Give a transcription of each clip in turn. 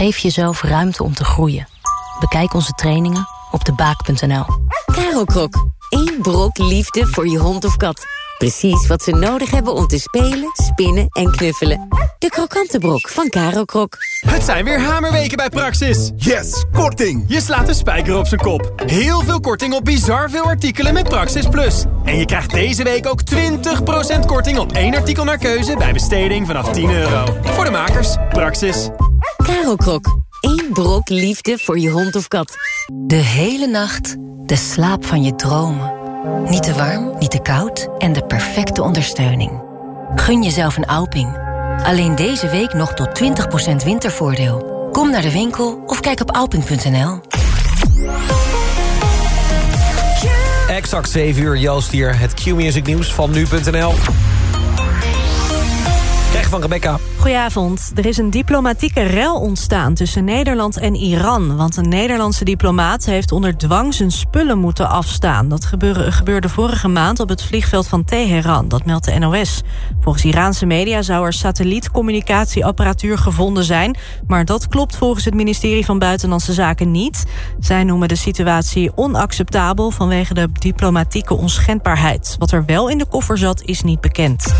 Geef jezelf ruimte om te groeien. Bekijk onze trainingen op debaak.nl. Karel Krok, één brok liefde voor je hond of kat. Precies wat ze nodig hebben om te spelen, spinnen en knuffelen. De krokante brok van Karel Krok. Het zijn weer hamerweken bij Praxis. Yes, korting! Je slaat de spijker op zijn kop. Heel veel korting op bizar veel artikelen met Praxis Plus. En je krijgt deze week ook 20% korting op één artikel naar keuze... bij besteding vanaf 10 euro. Voor de makers, Praxis. Karel Krok, één brok liefde voor je hond of kat. De hele nacht de slaap van je dromen. Niet te warm, niet te koud en de perfecte ondersteuning. Gun jezelf een Alping. Alleen deze week nog tot 20% wintervoordeel. Kom naar de winkel of kijk op alping.nl. Exact 7 uur, Joost hier. Het Q-music nieuws van nu.nl. Van Rebecca. Goedenavond. Er is een diplomatieke rel ontstaan tussen Nederland en Iran. Want een Nederlandse diplomaat heeft onder dwang zijn spullen moeten afstaan. Dat gebeurde vorige maand op het vliegveld van Teheran. Dat meldt de NOS. Volgens Iraanse media zou er satellietcommunicatieapparatuur gevonden zijn. Maar dat klopt volgens het ministerie van Buitenlandse Zaken niet. Zij noemen de situatie onacceptabel vanwege de diplomatieke onschendbaarheid. Wat er wel in de koffer zat is niet bekend.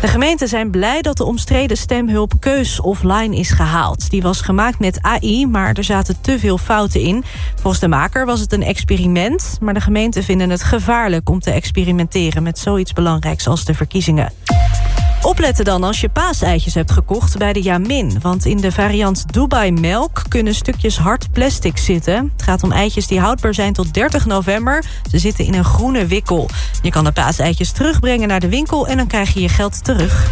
De gemeenten zijn blij dat de omstreden stemhulp Keus offline is gehaald. Die was gemaakt met AI, maar er zaten te veel fouten in. Volgens de maker was het een experiment... maar de gemeenten vinden het gevaarlijk om te experimenteren... met zoiets belangrijks als de verkiezingen. Opletten dan als je paaseitjes hebt gekocht bij de Jamin. Want in de variant Dubai Melk kunnen stukjes hard plastic zitten. Het gaat om eitjes die houdbaar zijn tot 30 november. Ze zitten in een groene wikkel. Je kan de paaseitjes terugbrengen naar de winkel... en dan krijg je je geld terug.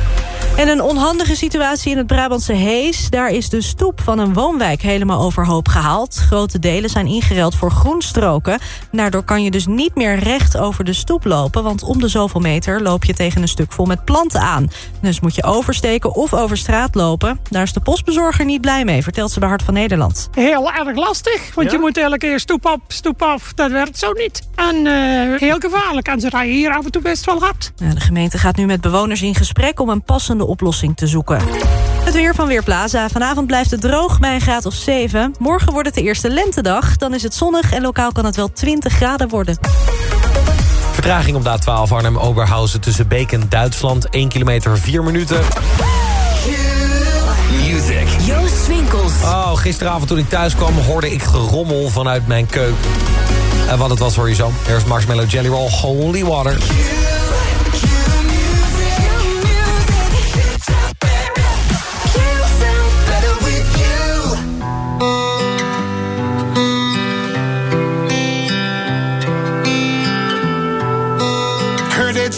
En een onhandige situatie in het Brabantse Hees. Daar is de stoep van een woonwijk helemaal overhoop gehaald. Grote delen zijn ingereld voor groenstroken. Daardoor kan je dus niet meer recht over de stoep lopen... want om de zoveel meter loop je tegen een stuk vol met planten aan. Dus moet je oversteken of over straat lopen. Daar is de postbezorger niet blij mee, vertelt ze bij Hart van Nederland. Heel erg lastig, want je moet elke keer stoep op, stoep af. Dat werkt zo niet. En eh, heel gevaarlijk. En ze rijden hier af en toe best wel hard. Ja, de gemeente gaat nu met bewoners in gesprek om een passende oplossing te zoeken. Het weer van Weerplaza. Vanavond blijft het droog bij een graad of 7. Morgen wordt het de eerste lentedag. Dan is het zonnig en lokaal kan het wel 20 graden worden. Vertraging op de A12 Arnhem-Oberhausen tussen Beek en Duitsland. 1 kilometer 4 minuten. Music. Joost Swinkels. Oh, gisteravond toen ik thuis kwam hoorde ik gerommel vanuit mijn keuken. En wat het was hoor je zo. Er is Marshmallow Jelly Roll Holy Water.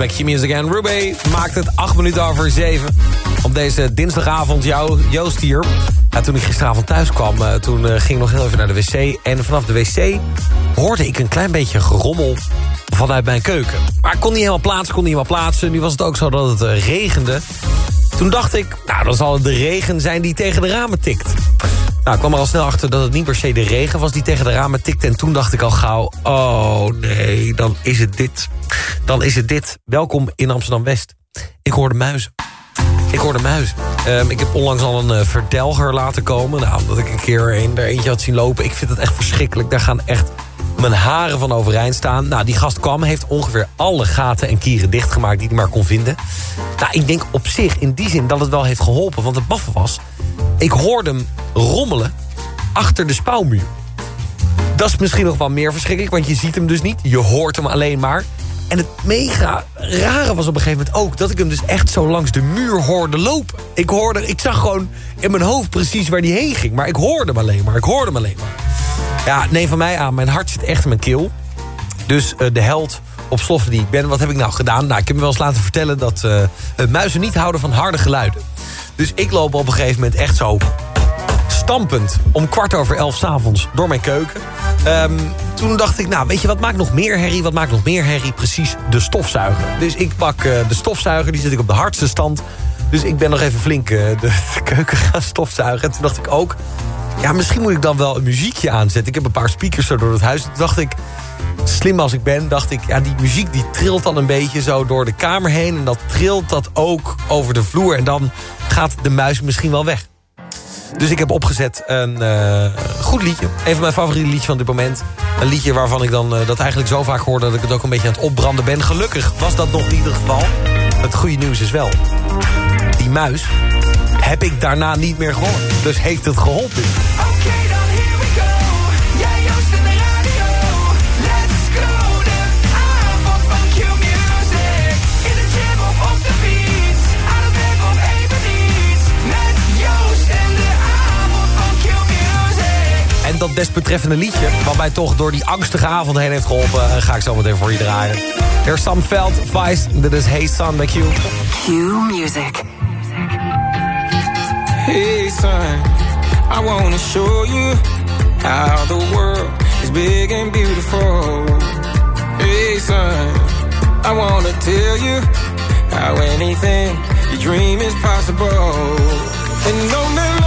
Bij Q-Music en Ruby maakt het 8 minuten over 7. Op deze dinsdagavond, jou, Joost hier. Toen ik gisteravond thuis kwam, uh, toen uh, ging ik nog heel even naar de wc. En vanaf de wc hoorde ik een klein beetje gerommel vanuit mijn keuken. Maar ik kon niet helemaal plaatsen, kon niet helemaal plaatsen. Nu was het ook zo dat het uh, regende. Toen dacht ik, nou, dan zal het de regen zijn die tegen de ramen tikt. Nou, ik kwam er al snel achter dat het niet per se de regen was die tegen de ramen tikte. En toen dacht ik al gauw, oh nee, dan is het dit. Dan is het dit. Welkom in Amsterdam-West. Ik hoorde muizen. Ik hoorde muizen. Um, ik heb onlangs al een uh, verdelger laten komen. Nou, omdat ik een keer een, er eentje had zien lopen. Ik vind het echt verschrikkelijk. Daar gaan echt mijn haren van overeind staan. Nou, die gast kwam, heeft ongeveer alle gaten en kieren dichtgemaakt... die hij maar kon vinden. Nou, ik denk op zich in die zin dat het wel heeft geholpen. Want het baffe was, ik hoorde hem rommelen achter de spouwmuur. Dat is misschien nog wel meer verschrikkelijk, want je ziet hem dus niet. Je hoort hem alleen maar. En het mega rare was op een gegeven moment ook... dat ik hem dus echt zo langs de muur hoorde lopen. Ik, hoorde, ik zag gewoon in mijn hoofd precies waar hij heen ging. Maar ik hoorde hem alleen maar, ik hoorde hem alleen maar. Ja, nee, van mij aan. Mijn hart zit echt in mijn keel. Dus uh, de held op sloffen die ik ben. Wat heb ik nou gedaan? Nou, ik heb me wel eens laten vertellen... dat uh, muizen niet houden van harde geluiden. Dus ik loop op een gegeven moment echt zo stampend om kwart over elf s'avonds door mijn keuken. Um, toen dacht ik, nou, weet je wat maakt nog meer herrie? Wat maakt nog meer herrie? Precies, de stofzuiger. Dus ik pak uh, de stofzuiger, die zet ik op de hardste stand. Dus ik ben nog even flink uh, de, de, keuken gaan stofzuigen. En toen dacht ik ook, ja, misschien moet ik dan wel een muziekje aanzetten. Ik heb een paar speakers zo door het huis. Toen dacht ik, slim als ik ben, dacht ik... ja, die muziek die trilt dan een beetje zo door de kamer heen... en dat trilt dat ook over de vloer. En dan gaat de muis misschien wel weg. Dus ik heb opgezet een uh, goed liedje. Een van mijn favoriete liedjes van dit moment. Een liedje waarvan ik dan uh, dat eigenlijk zo vaak hoor... dat ik het ook een beetje aan het opbranden ben. Gelukkig was dat nog niet het geval. Het goede nieuws is wel... die muis heb ik daarna niet meer gehoord. Dus heeft het geholpen. Okay, dan here we go. Jij Joost in de radio. Let's go. De avond van Q-Music. In de gym of op de fiets. Aan het werk of even niets. Met Joost en de avond van Q-Music. En dat desbetreffende liedje, wat mij toch door die angstige avond heen heeft geholpen... ga ik zo meteen voor je draaien. Here's Sam Veld, Vice, dit is Hey Son bij Q. Q-Music. Hey son, I wanna show you how the world is big and beautiful. Hey son, I wanna tell you how anything you dream is possible. And on that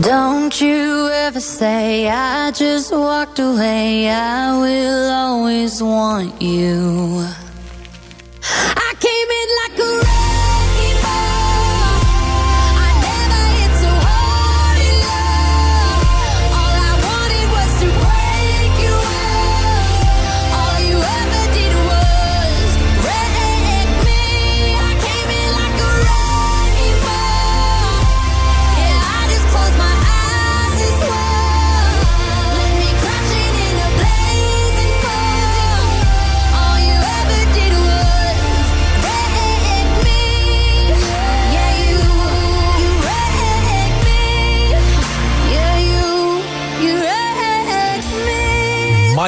Don't you ever say I just walked away. I will always want you. I came in like a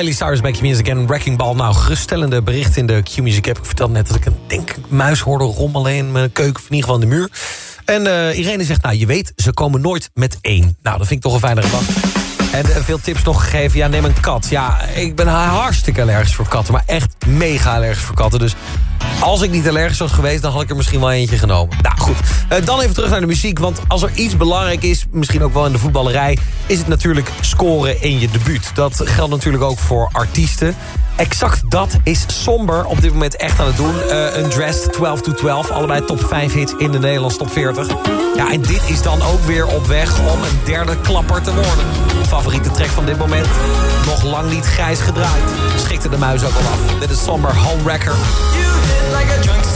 Miley Cyrus bij Q-Music en Wrecking Ball. Nou, geruststellende bericht in de Q-Music app. Ik vertelde net dat ik een denk muis hoorde rommelen in mijn keuken... of in ieder geval de muur. En eh, Irene zegt, nou, je weet, ze komen nooit met één. Nou, dat vind ik toch een fijne gedachte. En eh, veel tips nog gegeven. Ja, neem een kat. Ja, ik ben hartstikke allergisch voor katten. Maar echt mega allergisch voor katten. Dus als ik niet allergisch was geweest... dan had ik er misschien wel eentje genomen. Nou, goed. Eh, dan even terug naar de muziek. Want als er iets belangrijk is... misschien ook wel in de voetballerij... is het natuurlijk scoren in je debuut. Dat geldt natuurlijk ook voor artiesten. Exact dat is Somber op dit moment echt aan het doen. Uh, Undressed, 12 to 12. Allebei top 5 hits in de Nederlandse top 40. Ja, en dit is dan ook weer op weg om een derde klapper te worden. Favoriete track van dit moment. Nog lang niet grijs gedraaid. Schikte de muis ook al af. Dit is Somber Home Wrecker. Like a drunk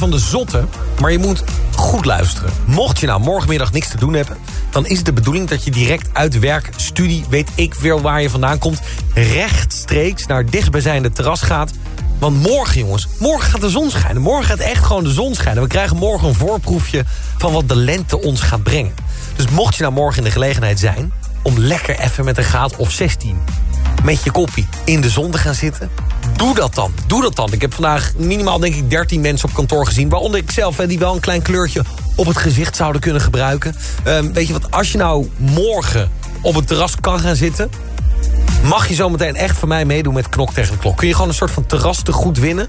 van de zotte, maar je moet goed luisteren. Mocht je nou morgenmiddag niks te doen hebben... dan is het de bedoeling dat je direct uit werk, studie... weet ik veel waar je vandaan komt... rechtstreeks naar het dichtstbijzijnde terras gaat... Want morgen, jongens, morgen gaat de zon schijnen. Morgen gaat echt gewoon de zon schijnen. We krijgen morgen een voorproefje van wat de lente ons gaat brengen. Dus mocht je nou morgen in de gelegenheid zijn... om lekker even met een graad of 16 met je koppie in de zon te gaan zitten... doe dat dan, doe dat dan. Ik heb vandaag minimaal denk ik 13 mensen op kantoor gezien... waaronder ik zelf, die wel een klein kleurtje op het gezicht zouden kunnen gebruiken. Ehm, weet je wat, als je nou morgen op het terras kan gaan zitten... mag je zometeen echt van mij meedoen met Knok tegen de Klok. Kun je gewoon een soort van terras te goed winnen...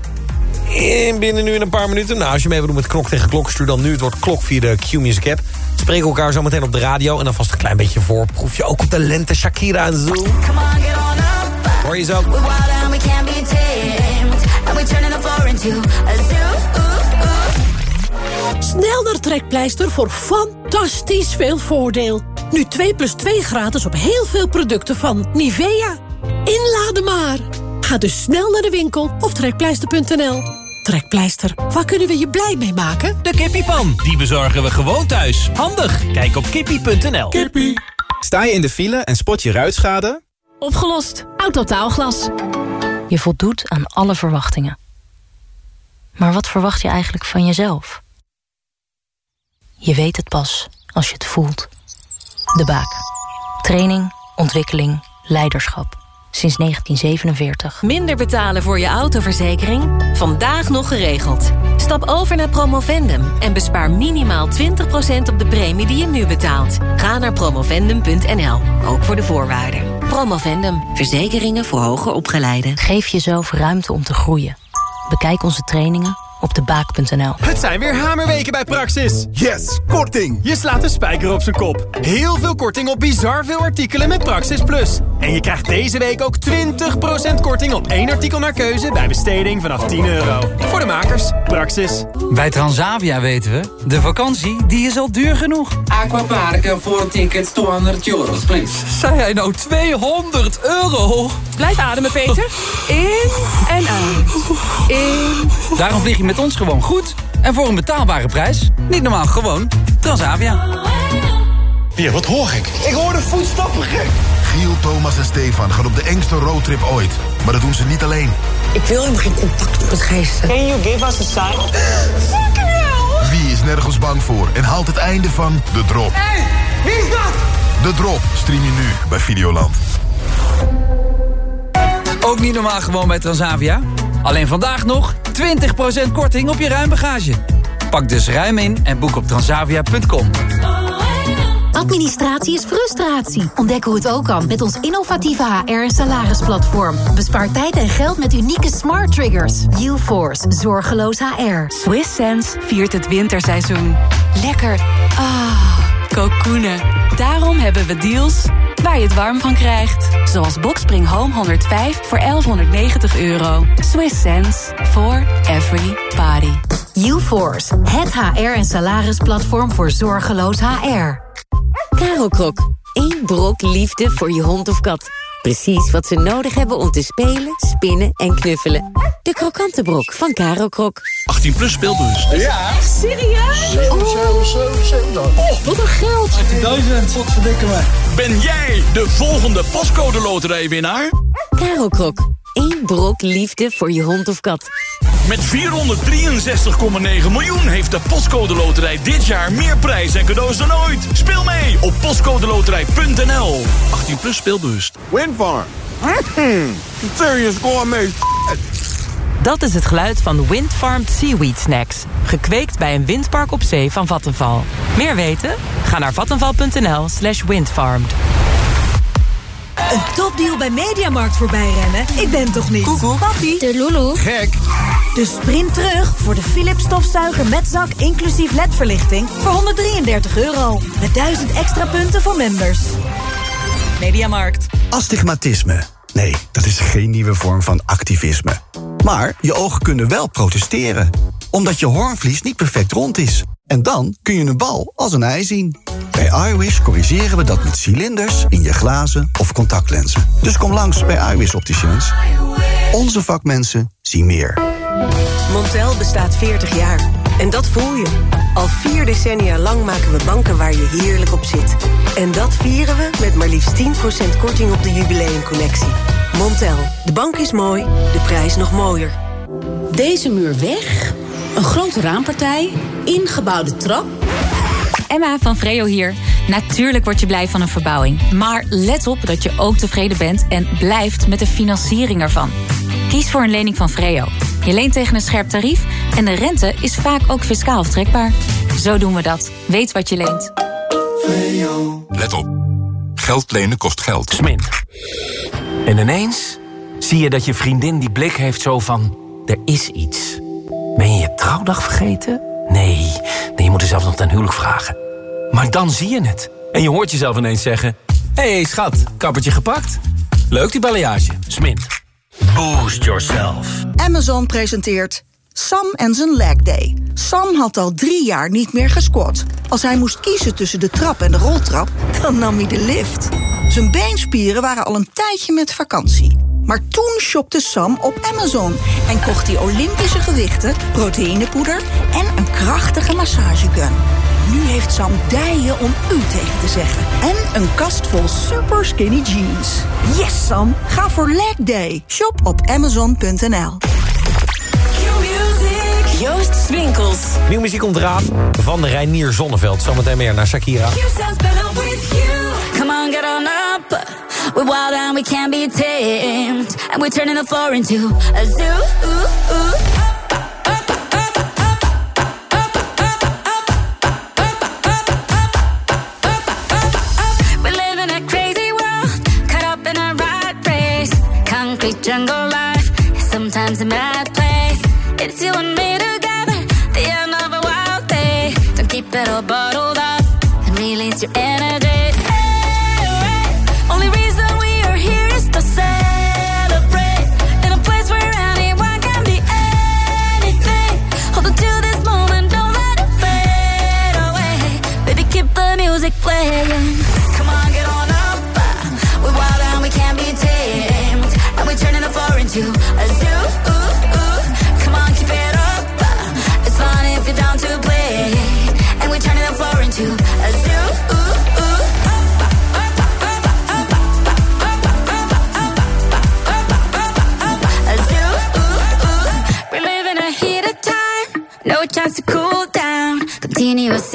In binnen nu in een paar minuten. Nou, als je mee wil doen met Knok tegen Klok... stuur dan nu het woord klok via de Q-Music app. Spreken elkaar zo meteen op de radio. En dan vast een klein beetje voorproefje. Ook op de lente Shakira en zo. Come on, get on up. Hoor je zo? We're wild and we can't be tamed. And we're turning the floor into a zoo. Ooh, ooh. Snel naar Trekpleister voor fantastisch veel voordeel. Nu 2 plus 2 gratis op heel veel producten van Nivea. Inladen maar. Ga dus snel naar de winkel of trekpleister.nl. Trekpleister, waar kunnen we je blij mee maken? De kippiepan, die bezorgen we gewoon thuis. Handig, kijk op kippie.nl. Kippie. Sta je in de file en spot je ruitschade? Opgelost. Autotaalglas. Je voldoet aan alle verwachtingen. Maar wat verwacht je eigenlijk van jezelf? Je weet het pas als je het voelt. De Baak. Training, ontwikkeling, leiderschap. Sinds 1947. Minder betalen voor je autoverzekering? Vandaag nog geregeld. Stap over naar Promovendum en bespaar minimaal 20% op de premie die je nu betaalt. Ga naar promovendum.nl, ook voor de voorwaarden. Promovendum, verzekeringen voor hoger opgeleiden. Geef jezelf ruimte om te groeien. Bekijk onze trainingen op debaak.nl. Het zijn weer hamerweken bij Praxis. Yes, korting. Je slaat de spijker op zijn kop. Heel veel korting op bizar veel artikelen met Praxis Plus. En je krijgt deze week ook 20% korting op één artikel naar keuze... bij besteding vanaf 10 euro. Voor de makers, Praxis. Bij Transavia weten we, de vakantie die is al duur genoeg. Aquaparken voor tickets 200 euro, please. Zei hij nou 200 euro? Blijf ademen, Peter. In en uit. In. Daarom vlieg je met ons gewoon goed. En voor een betaalbare prijs. Niet normaal, gewoon Transavia. Hier, wat hoor ik? Ik hoor de voetstappen gek. Giel, Thomas en Stefan gaan op de engste roadtrip ooit. Maar dat doen ze niet alleen. Ik wil helemaal geen contact met geesten. Can you give us a sign? Fucking hell! Wie is nergens bang voor en haalt het einde van De Drop? Hey, wie is dat? De Drop stream je nu bij Videoland. Ook niet normaal gewoon bij Transavia? Alleen vandaag nog 20% korting op je ruimbagage. Pak dus ruim in en boek op transavia.com. Administratie is frustratie. Ontdek hoe het ook kan met ons innovatieve HR- en salarisplatform. Bespaar tijd en geld met unieke smart triggers. UForce, zorgeloos HR. Swiss Sense viert het winterseizoen. Lekker. Ah, kokoenen. Daarom hebben we deals waar je het warm van krijgt. Zoals Boxspring Home 105 voor 1190 euro. Swiss Sense for every body. UForce, het HR- en salarisplatform voor zorgeloos HR. Krok. Eén brok liefde voor je hond of kat. Precies wat ze nodig hebben om te spelen, spinnen en knuffelen. De krokante brok van Krok. 18 plus speelbus. Ja. Echt serieus? Oh, wat een geld. 18.000, wat verdikken me. Ben jij de volgende postcode loterijwinnaar? Krok. Brok liefde voor je hond of kat. Met 463,9 miljoen heeft de Postcode Loterij dit jaar meer prijs en cadeaus dan ooit. Speel mee op postcodeloterij.nl. 18 plus speelbewust. Windfarm. Serious gourmet. Dat is het geluid van Windfarmed Seaweed Snacks. Gekweekt bij een windpark op zee van Vattenval. Meer weten? Ga naar vattenval.nl slash windfarmed. Een topdeal bij Mediamarkt voorbij rennen? Ik ben toch niet? Koekoek. Papi. De Lulu. Gek. Dus sprint terug voor de Philips stofzuiger met zak inclusief ledverlichting voor 133 euro. Met 1000 extra punten voor members. Mediamarkt. Astigmatisme. Nee, dat is geen nieuwe vorm van activisme. Maar je ogen kunnen wel protesteren. Omdat je hoornvlies niet perfect rond is. En dan kun je een bal als een ei zien. Bij iWish corrigeren we dat met cilinders in je glazen of contactlenzen. Dus kom langs bij iWish Opticians. Onze vakmensen zien meer. Montel bestaat 40 jaar. En dat voel je. Al vier decennia lang maken we banken waar je heerlijk op zit. En dat vieren we met maar liefst 10% korting op de jubileumcollectie. Montel, de bank is mooi, de prijs nog mooier. Deze muur weg, een grote raampartij, ingebouwde trap. Emma van Vreo hier. Natuurlijk word je blij van een verbouwing. Maar let op dat je ook tevreden bent en blijft met de financiering ervan. Kies voor een lening van Vreo. Je leent tegen een scherp tarief en de rente is vaak ook fiscaal aftrekbaar. Zo doen we dat. Weet wat je leent. Let op. Geld lenen kost geld. Smint. En ineens zie je dat je vriendin die blik heeft zo van... er is iets. Ben je je trouwdag vergeten? Nee, nee je moet er zelfs nog ten huwelijk vragen. Maar dan zie je het. En je hoort jezelf ineens zeggen... Hé hey, schat, kappertje gepakt? Leuk die balayage. Smint. Boost yourself. Amazon presenteert Sam en zijn leg day. Sam had al drie jaar niet meer gesquat. Als hij moest kiezen tussen de trap en de roltrap, dan nam hij de lift. Zijn beenspieren waren al een tijdje met vakantie. Maar toen shopte Sam op Amazon en kocht hij Olympische gewichten, proteïnepoeder en een krachtige massagegun. Nu heeft Sam dijen om u tegen te zeggen. En een kast vol super skinny jeans. Yes, Sam! Ga voor leg day. Shop op amazon.nl. Joost Swinkels. Nieuw muziek komt eraan van Reinier Zonneveld. Zometeen meer naar Shakira. Come We're wild and we can't be tamed. And we're turning the floor into a zoo. We live in a crazy world, caught up in a rat race. Concrete jungle life, sometimes a mad place. It's you and me together, the end of a wild day. Don't keep it all bottled up and release your energy.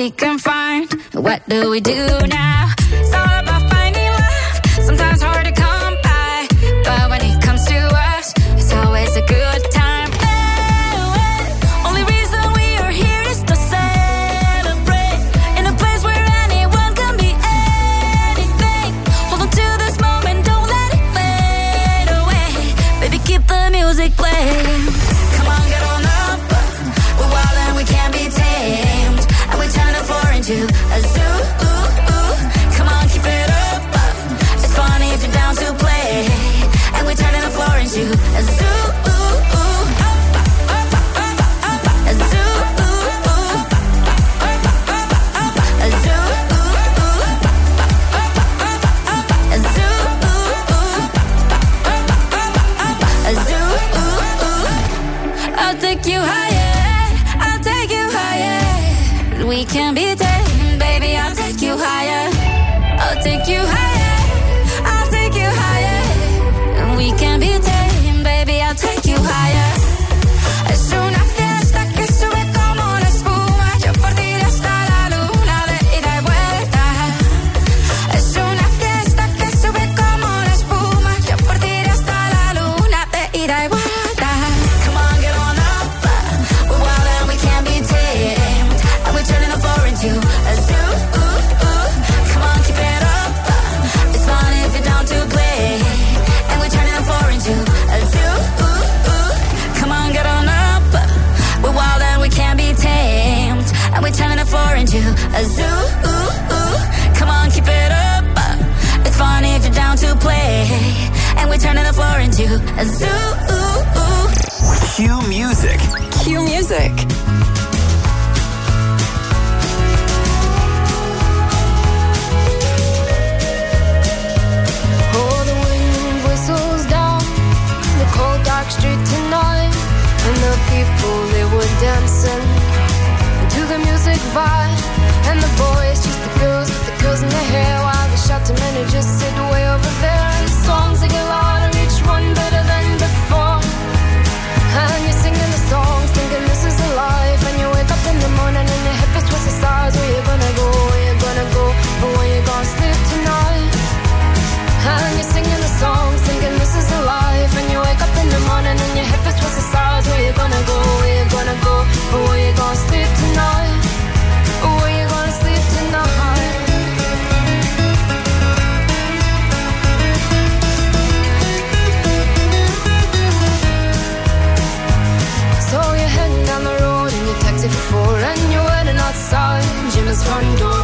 we can find. What do we do now? Zoo. Q Music. Q Music. Oh, street tonight And the people, they were dancing To the music vibe condo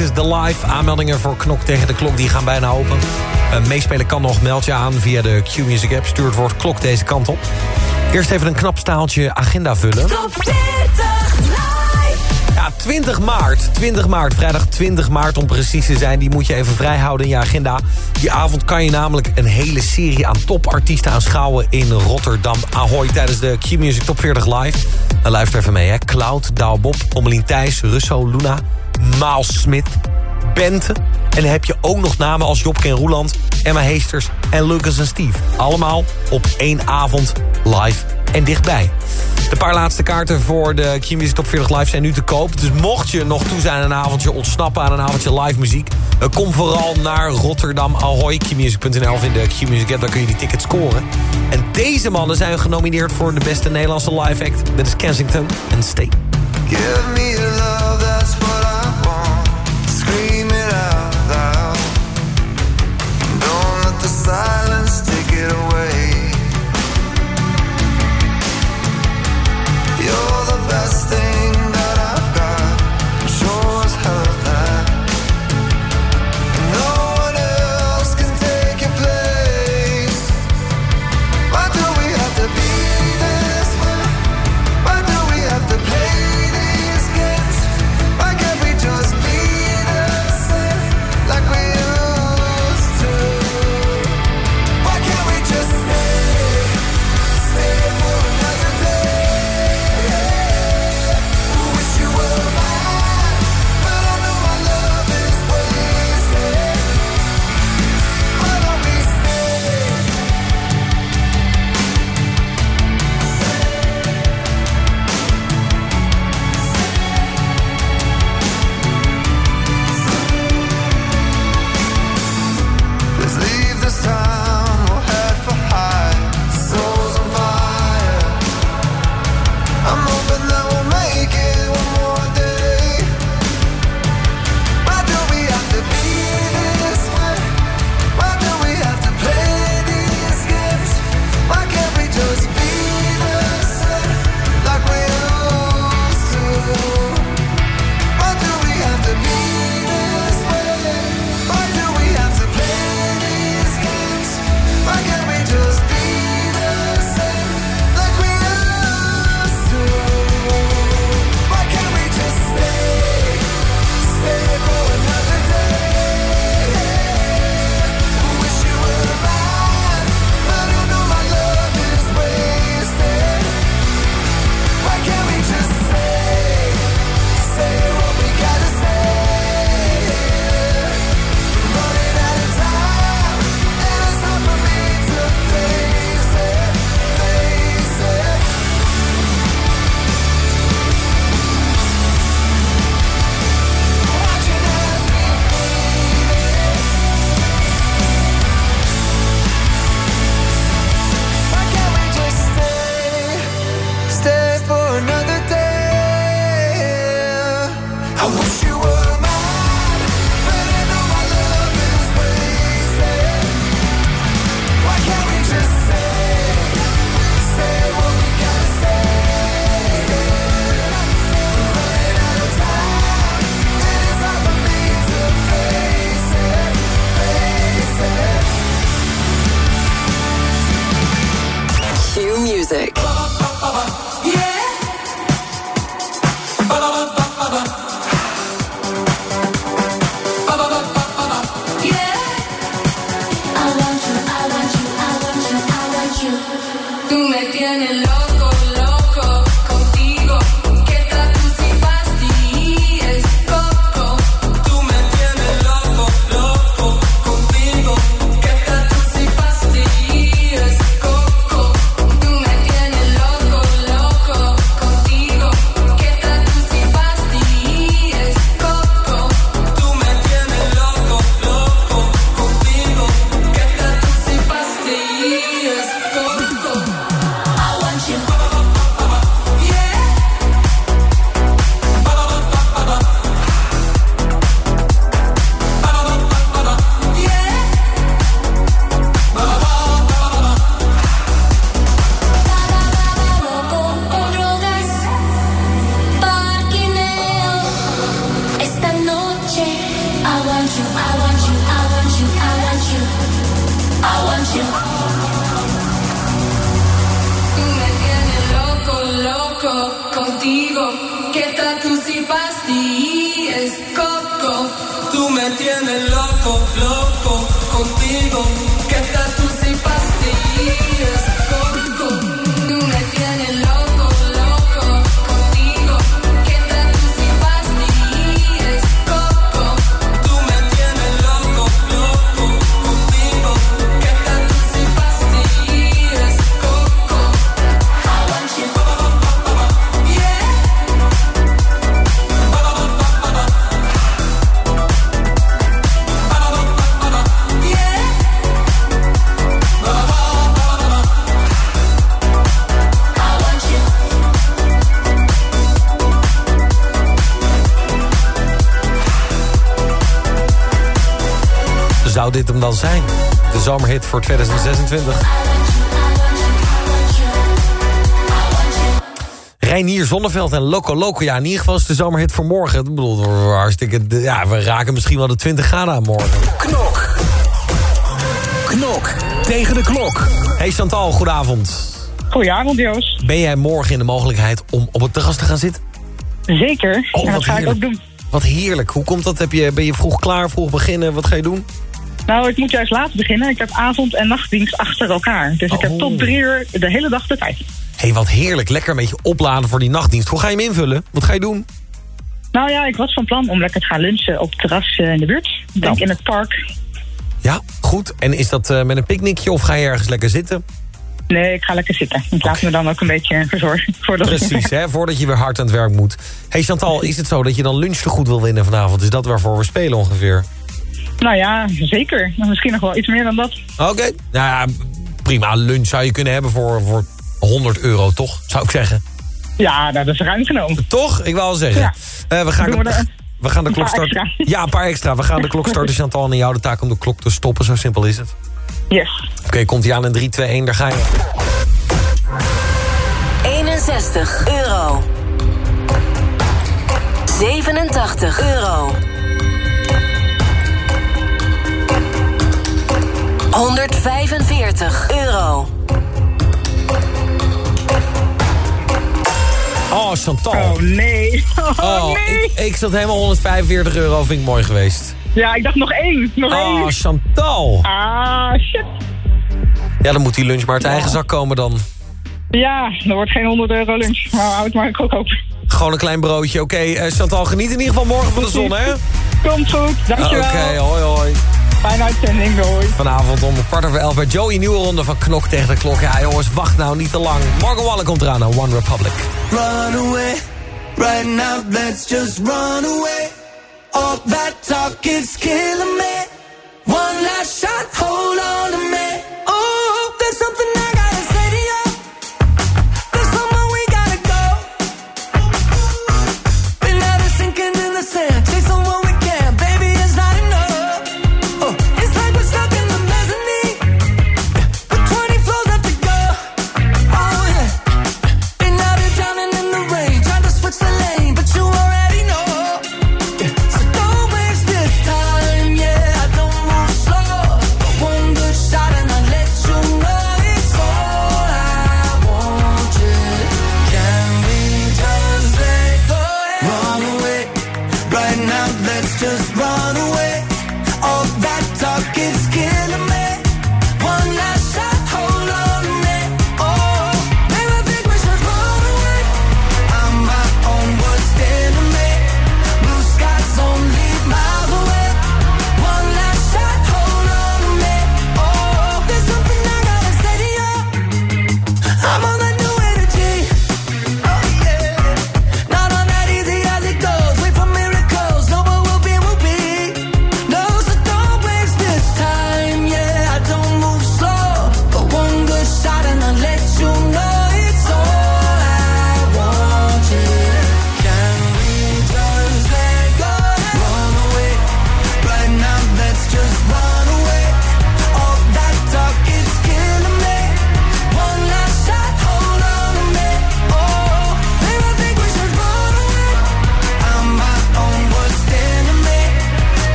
Dit is de live. Aanmeldingen voor Knok tegen de Klok die gaan bijna open. Uh, meespelen kan nog, meld je aan via de Q-Music app. Stuurt wordt woord Klok deze kant op. Eerst even een knap staaltje agenda vullen. Top 40 live. Ja, 20 maart. 20 maart, vrijdag 20 maart om precies te zijn. Die moet je even vrijhouden in je agenda. Die avond kan je namelijk een hele serie aan topartiesten aanschouwen... in Rotterdam Ahoy tijdens de Q-Music Top 40 Live. En luister even mee, hè. Cloud, Douwe Bob, Pommelien Thijs, Russo, Luna... Maals Smit, Bente. En dan heb je ook nog namen als Jobke en Roeland, Emma Heesters en Lucas en Steve. Allemaal op één avond live en dichtbij. De paar laatste kaarten voor de Q-Music Top 40 Live zijn nu te koop. Dus mocht je nog toe zijn aan een avondje ontsnappen aan een avondje live muziek... eh, kom vooral naar Rotterdam Ahoy, qmusic.nl of in de Q-Music app. Daar kun je die tickets scoren. En deze mannen zijn genomineerd voor de beste Nederlandse live act. Dat is Kensington en Stay. Give me love, that's what voor 2026. Reinier Zonneveld en Loco Loco. Ja, in ieder geval is de zomerhit voor morgen. Ik bedoel, hartstikke... Ja, we raken misschien wel de 20 graden aan morgen. Knok. Knok tegen de klok. Hey Chantal, goedenavond. Goedenavond, Joost. Ben jij morgen in de mogelijkheid om op het terras te gaan zitten? Zeker. Oh, en wat dat ga ik ook doen. Wat heerlijk. Hoe komt dat? Heb je, ben je vroeg klaar, vroeg beginnen? Wat ga je doen? Nou, ik moet juist laat beginnen. Ik heb avond- en nachtdienst achter elkaar. Dus ik heb Oh. tot drie uur de hele dag de tijd. Hé, hey, wat heerlijk. Lekker een beetje opladen voor die nachtdienst. Hoe ga je hem invullen? Wat ga je doen? Nou ja, ik was van plan om lekker te gaan lunchen op het terras eh, in de buurt. Ik denk in het park. Ja, goed. En is dat eh, met een picknickje of ga je ergens lekker zitten? Nee, ik ga lekker zitten. Ik laat me dan ook een beetje verzorgen. Voordat Precies, hè, voordat je weer hard aan het werk moet. hey Chantal, is het zo dat je dan lunch te goed wil winnen vanavond? Is dat waarvoor we spelen ongeveer? Nou ja, zeker. Misschien nog wel iets meer dan dat. Oké. Nou ja, prima. Lunch zou je kunnen hebben voor, voor 100 euro, toch? Zou ik zeggen. Ja, nou, dat is ruim genomen. Toch? Ik wil al zeggen. Ja. Eh, we, gaan we de, we gaan de klok starten. Ja, een paar extra. We gaan de klok starten, Chantal. En jou de taak om de klok te stoppen. Zo simpel is het. Yes. Oké, komt hij aan in 3, 2, 1. Daar ga je. 61 euro. 87 euro. 145 euro. Oh, Chantal. Oh nee. Oh, Oh, nee. ik, ik zat helemaal 145 euro. Vind ik mooi geweest. Ja, ik dacht nog één. Nog Oh, één. Chantal. Ah, shit. Ja, dan moet die lunch maar uit eigen zak komen dan. Ja, er wordt geen 100 euro lunch. Maar houd het maar ook open. Gewoon een klein broodje. Oké, eh, Chantal, geniet in ieder geval morgen van de zon, hè? Komt goed, dankjewel. Oké, hoi hoi. Fijne uitzending, doei. Vanavond om kwart over elf bij Joey. Nieuwe ronde van Knok tegen de klok. Ja jongens, wacht nou niet te lang. Morgan Wallen komt eraan aan One Republic. Run away, right now, let's just run away. All that talk is killing me. One last shot, hold on to me.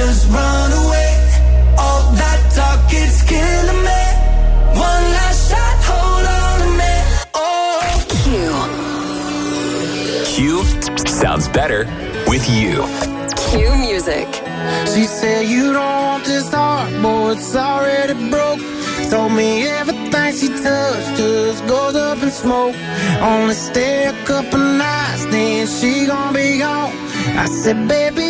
Just run away. All that talk, it's killing me. One last shot, hold on to me. Oh, Q sounds better with you. Q music. She said you don't want this heart, boy, it's already broke. Told me everything she touched just goes up in smoke. Only stay a couple nights, then she gon' be gone. I said, baby,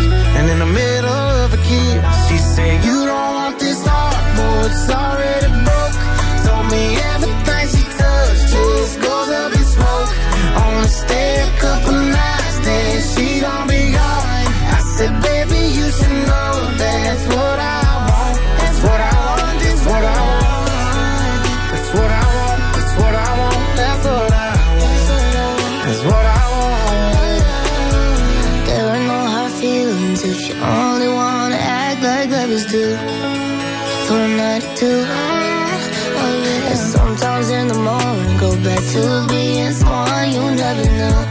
like lovers do. For a night or two. Oh, yeah. Sometimes in the morning, go back to being someone you never knew.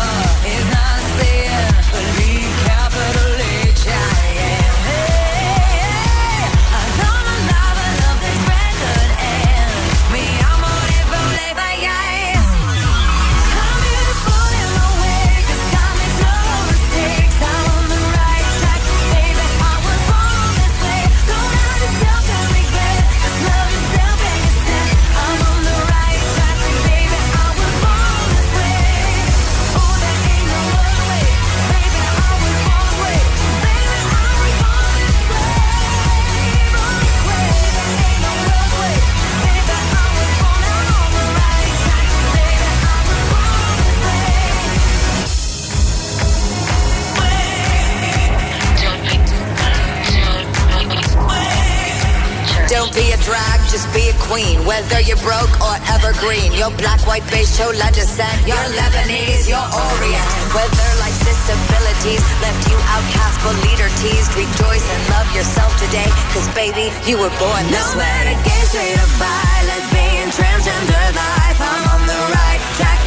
Whether you're broke or evergreen, your black, white, beige, chola descent, you're Lebanese, you're Orient. Whether life's disabilities left you outcast but leader teased, rejoice and love yourself today, cause baby, you were born this No way. matter gay, straight or bi, lesbian, transgender life, I'm on the right track,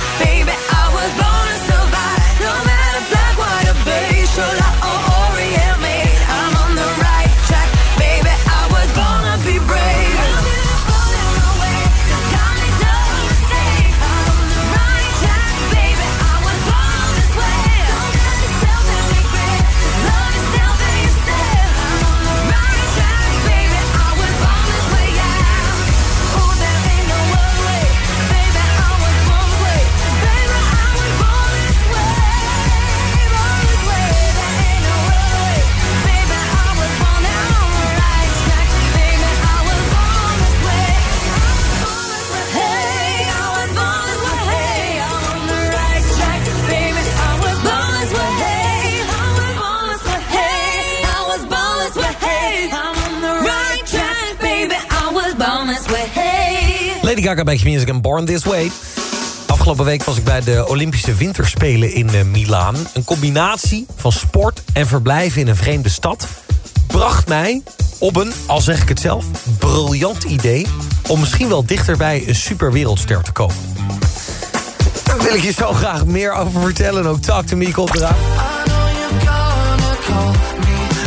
Gaga bij Music en Born This Way. Afgelopen week was ik bij de Olympische Winterspelen in eh, Milaan. Een combinatie van sport en verblijven in een vreemde stad... bracht mij op een, al zeg ik het zelf, briljant idee... om misschien wel dichterbij een superwereldster te komen. Daar wil ik je zo graag meer over vertellen. En ook Talk to Me komt eraan.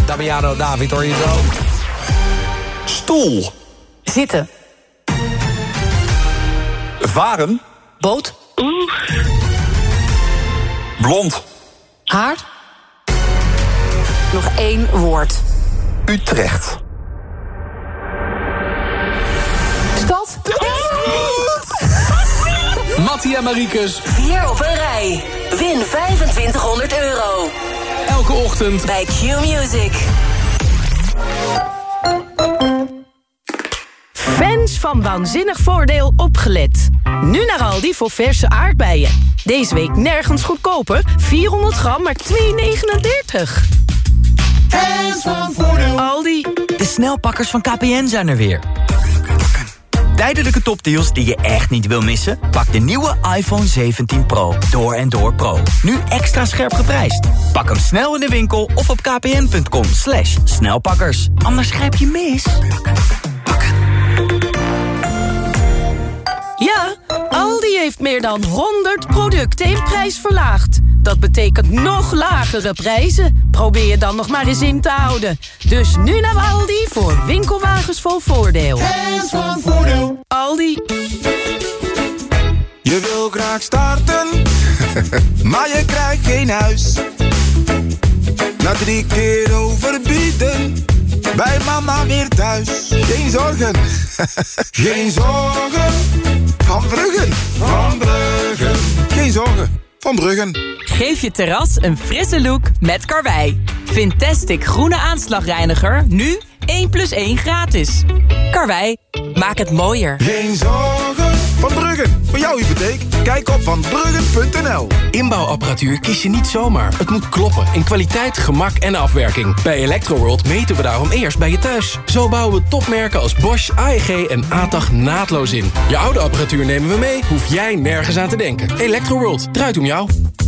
Damiano, David, hoor je zo. Stoel. Zitten. Varen. Boot. Blond. Haar. Nog één woord. Utrecht. Stad. Mattia Marikus. Vier op een rij. Win 2500 euro. Elke ochtend. Bij Q-Music. Fans van Waanzinnig Voordeel opgelet. Nu naar Aldi voor verse aardbeien. Deze week nergens goedkoper. 400 gram, maar 2,39. Fans van Voordeel. Aldi. De snelpakkers van KPN zijn er weer. Tijdelijke topdeals die je echt niet wil missen? Pak de nieuwe iPhone 17 Pro. Door en door Pro. Nu extra scherp geprijsd. Pak hem snel in de winkel of op kpn.com slash snelpakkers. Anders grijp je mis. Ja, Aldi heeft meer dan 100 producten in prijs verlaagd. Dat betekent nog lagere prijzen. Probeer je dan nog maar eens in te houden. Dus nu naar Aldi voor winkelwagens vol voordeel. Fans van Voordeel. Aldi. Je wil graag starten, maar je krijgt geen huis. Na drie keer overbieden, bij mama weer thuis. Geen zorgen, geen zorgen. Van Bruggen, van Bruggen. Geen zorgen, van Bruggen. Geef je terras een frisse look met Karwei. Fantastic groene aanslagreiniger, nu 1 plus 1 gratis. Karwei, maak het mooier. Geen zorgen, Bruggen. Voor jouw hypotheek, kijk op vanbruggen.nl. Inbouwapparatuur kies je niet zomaar. Het moet kloppen in kwaliteit, gemak en afwerking. Bij Electroworld meten we daarom eerst bij je thuis. Zo bouwen we topmerken als Bosch, AEG en ATAG naadloos in. Je oude apparatuur nemen we mee, hoef jij nergens aan te denken. Electroworld, draait om jou.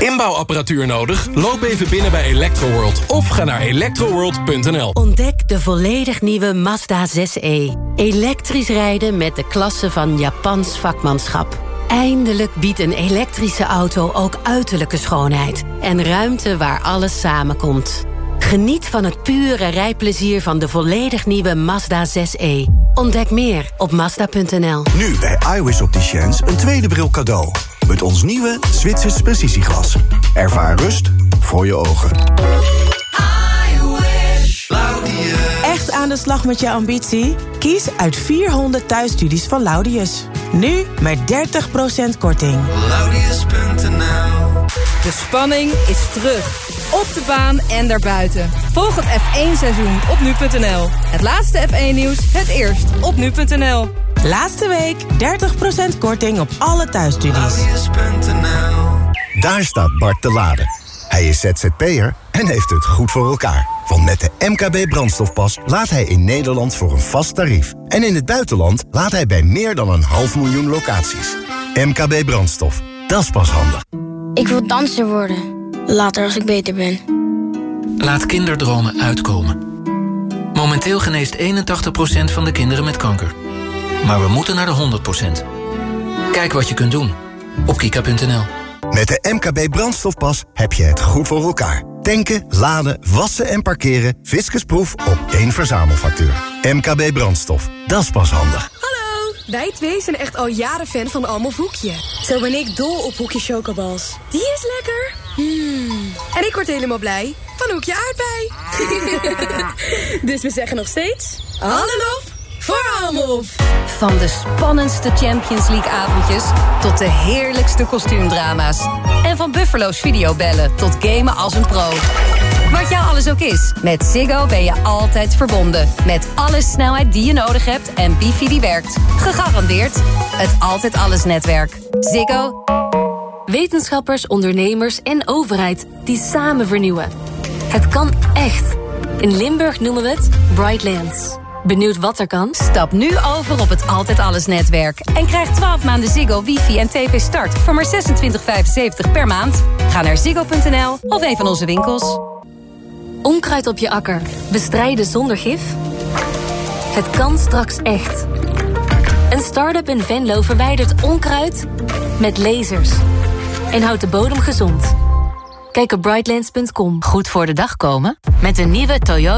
Inbouwapparatuur nodig? Loop even binnen bij Electroworld of ga naar electroworld.nl. Ontdek de volledig nieuwe Mazda 6e. Elektrisch rijden met de klasse van Japans vakmanschap. Eindelijk biedt een elektrische auto ook uiterlijke schoonheid. En ruimte waar alles samenkomt. Geniet van het pure rijplezier van de volledig nieuwe Mazda 6e. Ontdek meer op Mazda.nl. Nu bij iWis Opticians een tweede bril cadeau. Met ons nieuwe Zwitsers precisieglas. Ervaar rust voor je ogen. Echt aan de slag met je ambitie? Kies uit 400 thuisstudies van Laudius. Nu met 30% korting. Laudius.nl De spanning is terug. op de baan en daarbuiten. Volg het F1-seizoen op nu.nl. Het laatste F1-nieuws, het eerst op nu.nl. Laatste week 30% korting op alle thuisstudies. Daar staat Bart te laden. Hij is ZZP'er en heeft het goed voor elkaar. Want met de MKB brandstofpas laat hij in Nederland voor een vast tarief. En in het buitenland laat hij bij meer dan een half miljoen locaties. MKB brandstof, dat is pas handig. Ik wil danser worden. Later als ik beter ben. Laat kinderdromen uitkomen. Momenteel geneest 81% van de kinderen met kanker. Maar we moeten naar de 100%. Kijk wat je kunt doen op kika.nl. Met de MKB brandstofpas heb je het goed voor elkaar. Tanken, laden, wassen en parkeren. Fiscusproef op één verzamelfactuur. MKB brandstof, dat is pas handig. Hallo, wij twee zijn echt al jaren fan van Almof Hoekje. Zo ben ik dol op Hoekje Chocobals. Die is lekker. Hmm. En ik word helemaal blij van Hoekje Aardbei. dus we zeggen nog steeds... Hallo Van de spannendste Champions League avondjes tot de heerlijkste kostuumdrama's. En van Buffalo's videobellen tot gamen als een pro. Wat jou alles ook is, met Ziggo ben je altijd verbonden. Met alle snelheid die je nodig hebt en wifi die werkt. Gegarandeerd het Altijd Alles netwerk. Ziggo. Wetenschappers, ondernemers en overheid die samen vernieuwen. Het kan echt. In Limburg noemen we het Brightlands. Benieuwd wat er kan? Stap nu over op het Altijd Alles netwerk. En krijg 12 maanden Ziggo, wifi en tv start voor maar 26,75 per maand. Ga naar ziggo.nl of een van onze winkels. Onkruid op je akker. Bestrijden zonder gif? Het kan straks echt. Een start-up in Venlo verwijdert onkruid met lasers. En houdt de bodem gezond. Kijk op brightlands.com. Goed voor de dag komen? Met een nieuwe Toyota